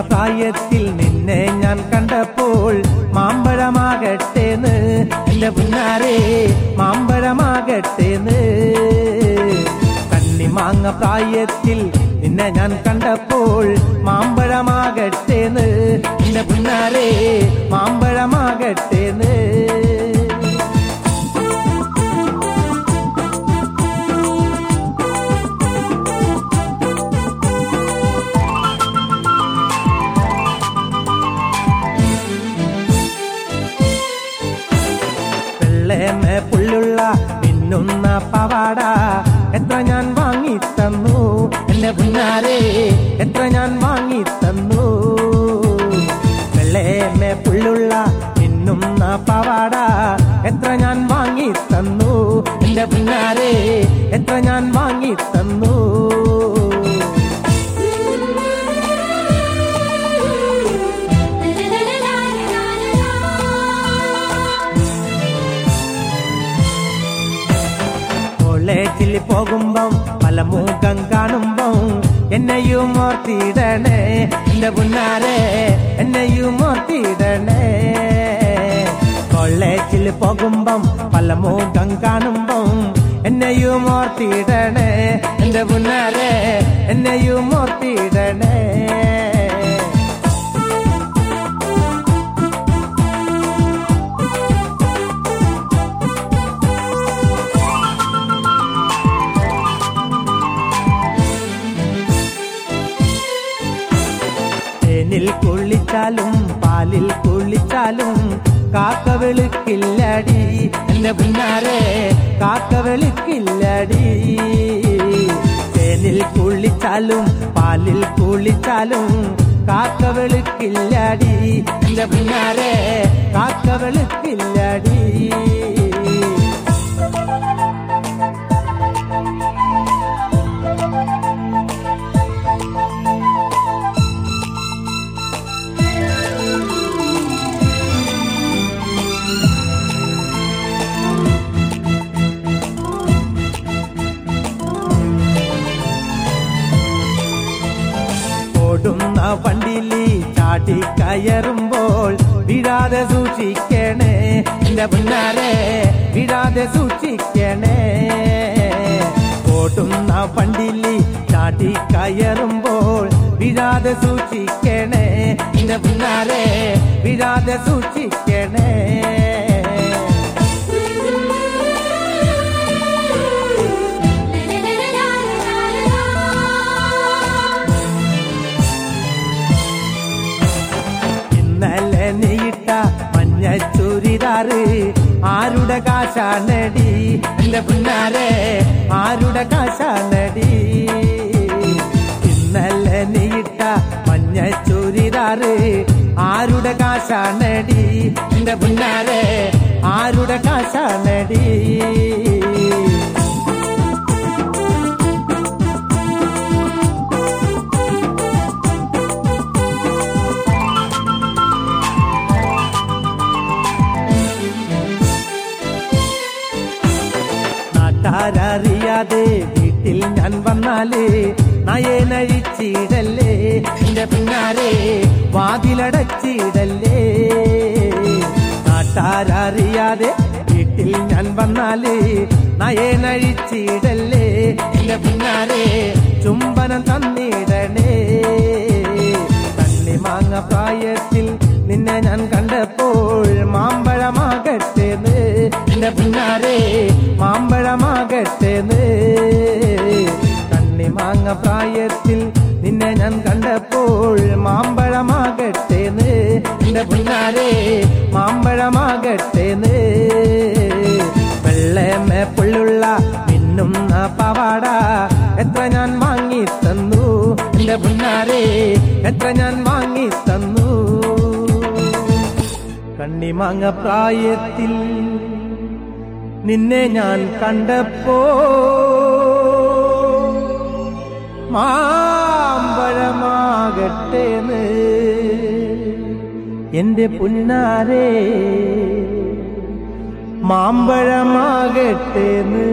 പ്രായത്തിൽ നിന്നെ ഞാൻ കണ്ടപ്പോൾ മാമ്പഴമാകട്ടേന്ന്. എന്റെ പുന്നാരെ മാമ്പഴമാകട്ടേന്ന്. കണ്ണിമാങ്ങ പ്രായത്തിൽ നിന്നെ ഞാൻ കണ്ടപ്പോൾ മാമ്പഴമാകട്ടേന്ന്. എന്റെ പുന്നാരെ മാമ്പഴമാകട്ടേന്ന്. വെള്ളേമേ പുള്ളുള്ള മിന്നുന്ന പവാട എത്ര ഞാൻ വാങ്ങി തന്നു എന്റെ പുന്നാരെ എത്ര ഞാൻ വാങ്ങി കോളേജിൽ പോകുമ്പം പല മുഖം കാണുമ്പം എന്നെയും ഓർത്തിടണേ. എന്റെ പുന്നാരെ എന്നെയും ഓർത്തിടണേ. കോളേജിൽ പോകുമ്പം പല മുഖം കാണുമ്പം എന്നെയും ഓർത്തിടണേ. എന്റെ പുന്നാരെ എന്നെയും ഓർത്തിടണേ. குளித்தாலும் பாலில் குளித்தாலும் காக்கவளுக்கு இல்லடி இந்த பின்னாரே? காக்கவளுக்கு இல்லடி தேனில் குளித்தாலும் பாலில் குளித்தாலும் காக்கவளுக்கு இல்லடி இந்த பின்னாரே? காக்கவளுக்கு இல்லடி ഓടുന്ന വണ്ടിയിൽ ചാടി കയറുമ്പോൾ വിടാതെ സൂക്ഷിക്കണേ. എന്റെ പുന്നാരെ വിടാതെ സൂക്ഷിക്കണേ. ഓട്ടുന്ന വണ്ടിയിൽ ചാടി കയറുമ്പോൾ വിടാതെ സൂക്ഷിക്കണേ. എന്റെ പുന്നാരെ വിടാതെ സൂക്ഷിക്കണേ. കാശാണടി എന്റെ പുന്നാരെ ആരുടെ കാശാനടി ഇന്നലെ നീട്ട മഞ്ഞ ചുരിദാറ് ആരുടെ കാശാനടി എന്റെ പുന്നാരെ ആരുടെ കാശാണടി നാട്ടാരറിയാതെ വീട്ടിൽ ഞാൻ വന്നാലേ? നയനഴിച്ചിടല്ലേ എന്റെ പിന്നാരെ വാതിലടച്ചിടല്ലേ? നാട്ടാരറിയാതെ വീട്ടിൽ ഞാൻ വന്നാലേ? നയനഴിച്ചിടല്ലേ എന്റെ പിന്നാരെ ചുംബനം തന്നിടണേ? തണ്ണി മാങ്ങ പ്രായത്തിൽ നിന്നെ ഞാൻ കണ്ടപ്പോൾ മാമ്പഴമാകട്ടെ എന്റെ പിന്നാരെ മാമ്പഴമാകട്ടേന്ന് കണ്ണി മാങ്ങ പ്രായത്തിൽ നിന്നെ ഞാൻ കണ്ടപ്പോൾ മാമ്പഴമാകട്ടെ എന്റെ പുന്നാരെ മാമ്പഴമാകട്ടെ വെള്ളമേ പുള്ളുള്ള മിന്നുന്ന പവാട എത്ര ഞാൻ വാങ്ങി തന്നു എന്റെ പുന്നാരെ എത്ര ഞാൻ വാങ്ങി തന്നു കണ്ണിമാങ്ങ പ്രായത്തിൽ നിന്നെ ഞാൻ കണ്ടപ്പോ മാമ്പഴമാകട്ടേന്ന് എന്റെ പുന്നാരെ മാമ്പഴമാകട്ടേന്ന്